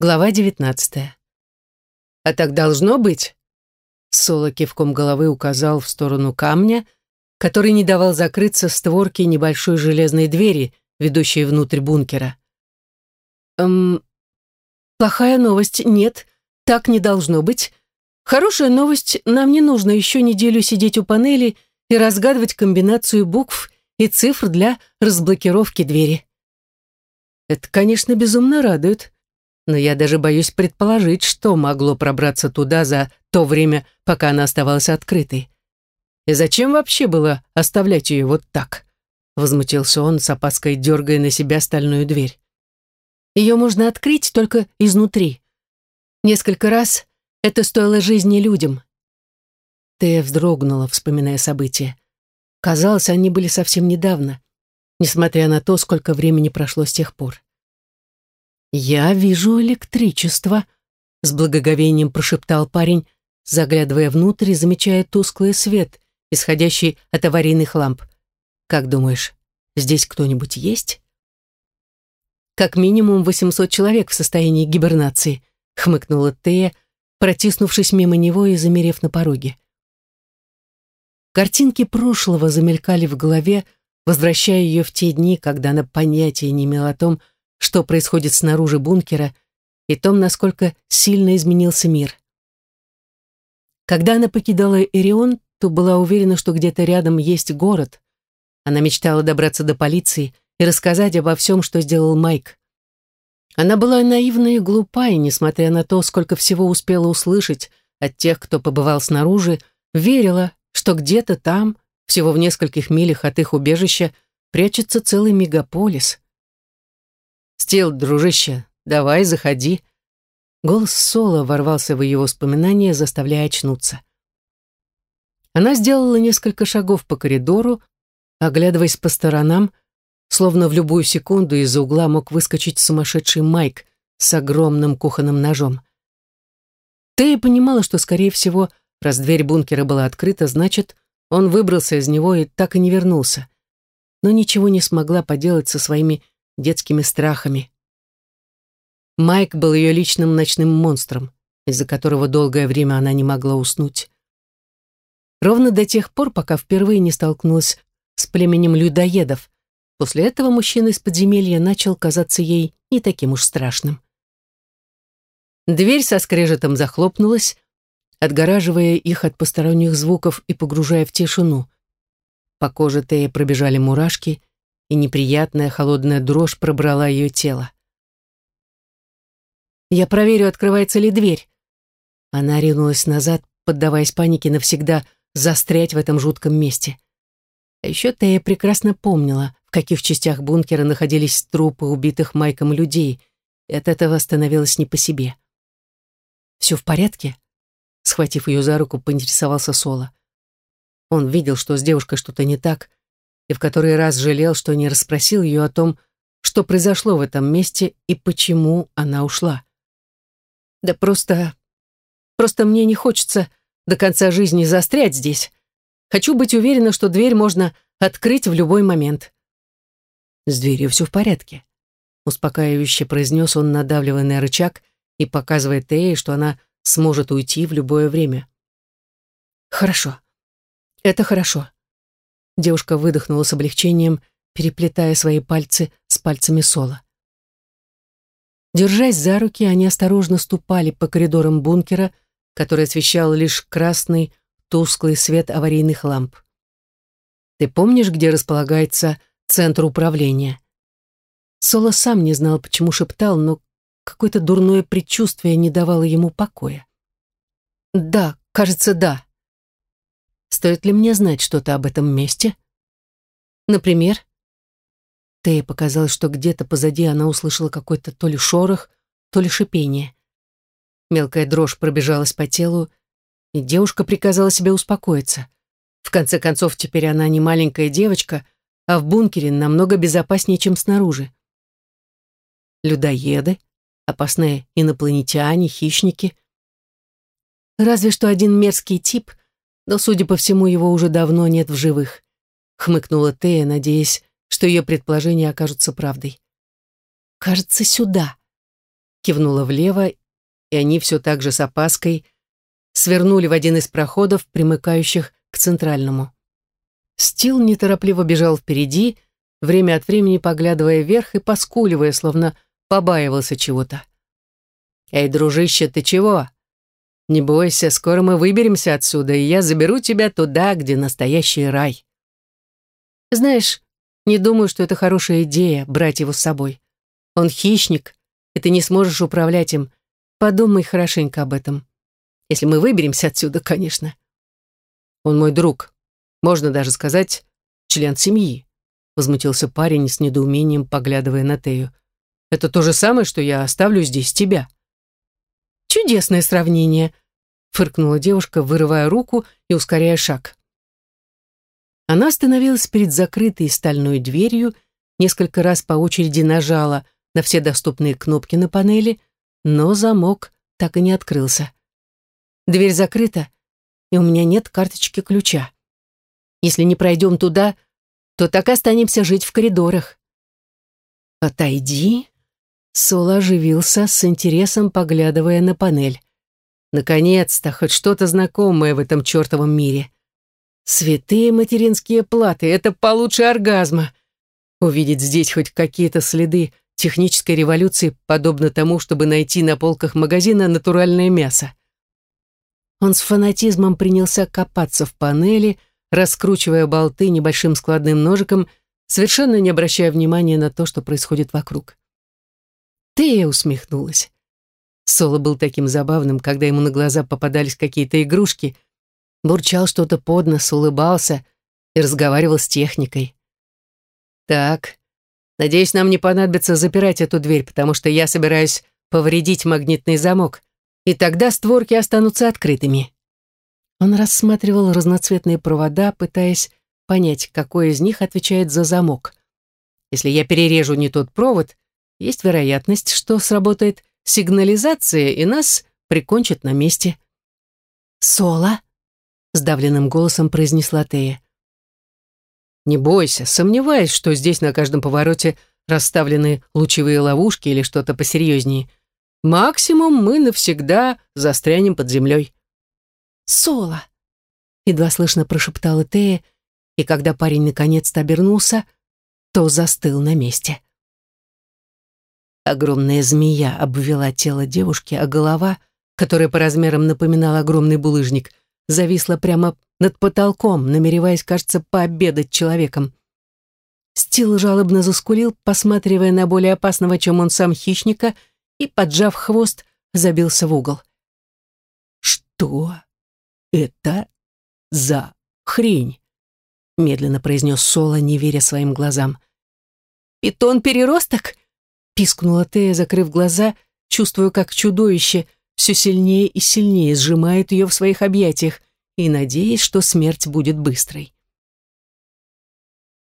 Глава девятнадцатая. «А так должно быть?» Соло кивком головы указал в сторону камня, который не давал закрыться створке небольшой железной двери, ведущей внутрь бункера. «Эм, плохая новость, нет, так не должно быть. Хорошая новость, нам не нужно еще неделю сидеть у панели и разгадывать комбинацию букв и цифр для разблокировки двери». «Это, конечно, безумно радует», но я даже боюсь предположить, что могло пробраться туда за то время, пока она оставалась открытой. И зачем вообще было оставлять ее вот так? Возмутился он, с опаской дергая на себя стальную дверь. Ее можно открыть только изнутри. Несколько раз это стоило жизни людям. Тея вздрогнула, вспоминая события. Казалось, они были совсем недавно, несмотря на то, сколько времени прошло с тех пор. «Я вижу электричество», — с благоговением прошептал парень, заглядывая внутрь и замечая тусклый свет, исходящий от аварийных ламп. «Как думаешь, здесь кто-нибудь есть?» «Как минимум 800 человек в состоянии гибернации», — хмыкнула Тея, протиснувшись мимо него и замерев на пороге. Картинки прошлого замелькали в голове, возвращая ее в те дни, когда она понятия не имела о том, что происходит снаружи бункера и том, насколько сильно изменился мир. Когда она покидала Эрион, то была уверена, что где-то рядом есть город. Она мечтала добраться до полиции и рассказать обо всем, что сделал Майк. Она была наивна и глупа, и, несмотря на то, сколько всего успела услышать от тех, кто побывал снаружи, верила, что где-то там, всего в нескольких милях от их убежища, прячется целый мегаполис. «Стил, дружище, давай, заходи». Голос Соло ворвался в ее воспоминания, заставляя очнуться. Она сделала несколько шагов по коридору, оглядываясь по сторонам, словно в любую секунду из-за угла мог выскочить сумасшедший Майк с огромным кухонным ножом. Тея понимала, что, скорее всего, раз дверь бункера была открыта, значит, он выбрался из него и так и не вернулся. Но ничего не смогла поделать со своими детскими страхами. Майк был ее личным ночным монстром, из-за которого долгое время она не могла уснуть. Ровно до тех пор, пока впервые не столкнулась с племенем людоедов. После этого мужчина из подземелья начал казаться ей не таким уж страшным. Дверь со скрежетом захлопнулась, отгораживая их от посторонних звуков и погружая в тишину. По коже Тея пробежали мурашки, и неприятная холодная дрожь пробрала ее тело. «Я проверю, открывается ли дверь». Она ринулась назад, поддаваясь панике навсегда застрять в этом жутком месте. А еще Тея прекрасно помнила, в каких частях бункера находились трупы убитых Майком людей, и от этого становилось не по себе. «Все в порядке?» Схватив ее за руку, поинтересовался Соло. Он видел, что с девушкой что-то не так, и в который раз жалел, что не расспросил ее о том, что произошло в этом месте и почему она ушла. Да просто... Просто мне не хочется до конца жизни застрять здесь. Хочу быть уверена, что дверь можно открыть в любой момент. С дверью все в порядке. Успокаивающе произнес он, надавливая на рычаг и показывая Тее, что она сможет уйти в любое время. Хорошо. Это хорошо. Девушка выдохнула с облегчением, переплетая свои пальцы с пальцами Сола. Держась за руки, они осторожно ступали по коридорам бункера, который освещал лишь красный, тусклый свет аварийных ламп. «Ты помнишь, где располагается центр управления?» Соло сам не знал, почему шептал, но какое-то дурное предчувствие не давало ему покоя. «Да, кажется, да», Стоит ли мне знать что-то об этом месте? Например? Тея показалось, что где-то позади она услышала какой-то то ли шорох, то ли шипение. Мелкая дрожь пробежалась по телу, и девушка приказала себе успокоиться. В конце концов, теперь она не маленькая девочка, а в бункере намного безопаснее, чем снаружи. Людоеды, опасные инопланетяне, хищники. Разве что один мерзкий тип — но, судя по всему, его уже давно нет в живых. Хмыкнула Тея, надеясь, что ее предположения окажутся правдой. «Кажется, сюда». кивнула влево, и они все так же с опаской свернули в один из проходов, примыкающих к центральному. Стил неторопливо бежал впереди, время от времени поглядывая вверх и поскуливая, словно побаивался чего-то. «Эй, дружище, ты чего? Не бойся, скоро мы выберемся отсюда, и я заберу тебя туда, где настоящий рай». «Знаешь, не думаю, что это хорошая идея брать его с собой. Он хищник, и ты не сможешь управлять им. Подумай хорошенько об этом. Если мы выберемся отсюда, конечно. Он мой друг. Можно даже сказать, член семьи. Возмутился парень с недоумением, поглядывая на Тею. Это то же самое, что я оставлю здесь тебя. Чудесное сравнение, фыркнула девушка, вырывая руку и ускоряя шаг. Она остановилась перед закрытой стальной дверью, несколько раз по очереди нажала на все доступные кнопки на панели, но замок так и не открылся. Дверь закрыта, и у меня нет карточки ключа. Если не пройдем туда, то так останемся жить в коридорах. Отойди. Соло оживился с интересом, поглядывая на панель. Наконец-то хоть что-то знакомое в этом чертовом мире. Святые материнские платы, это получше оргазма. Увидеть здесь хоть какие-то следы технической революции подобно тому, чтобы найти на полках магазина натуральное мясо. Он с фанатизмом принялся копаться в панели, раскручивая болты небольшим складным ножиком, совершенно не обращая внимания на то, что происходит вокруг. Тея усмехнулась. Соло был таким забавным, когда ему на глаза попадались какие-то игрушки, бурчал что-то под нос, улыбался и разговаривал с техникой. «Так, Надеюсь, нам не понадобится запирать эту дверь, потому что я собираюсь повредить магнитный замок, и тогда створки останутся открытыми». Он рассматривал разноцветные провода, пытаясь понять, какой из них отвечает за замок. Если я перережу не тот провод, есть вероятность, что сработает сигнализация, и нас прикончат на месте. «Соло?» — сдавленным голосом произнесла Тея. Не бойся, сомневаюсь, что здесь на каждом повороте расставлены лучевые ловушки или что-то посерьезнее. Максимум мы навсегда застрянем под землей. «Соло!» — едва слышно прошептала Тея, и когда парень наконец-то обернулся, то застыл на месте. Огромная змея обвела тело девушки, а голова, которая по размерам напоминала огромный булыжник, зависла прямо над потолком, намереваясь, кажется, пообедать человеком. Стил жалобно заскулил, посматривая на более опасного, чем он сам, хищника, и, поджав хвост, забился в угол. «Что это за хрень?» — медленно произнес Соло, не веря своим глазам. «Питон-переросток?» — пискнула Тея, закрыв глаза, чувствуя, как чудовище все сильнее и сильнее сжимает ее в своих объятиях и надеясь, что смерть будет быстрой.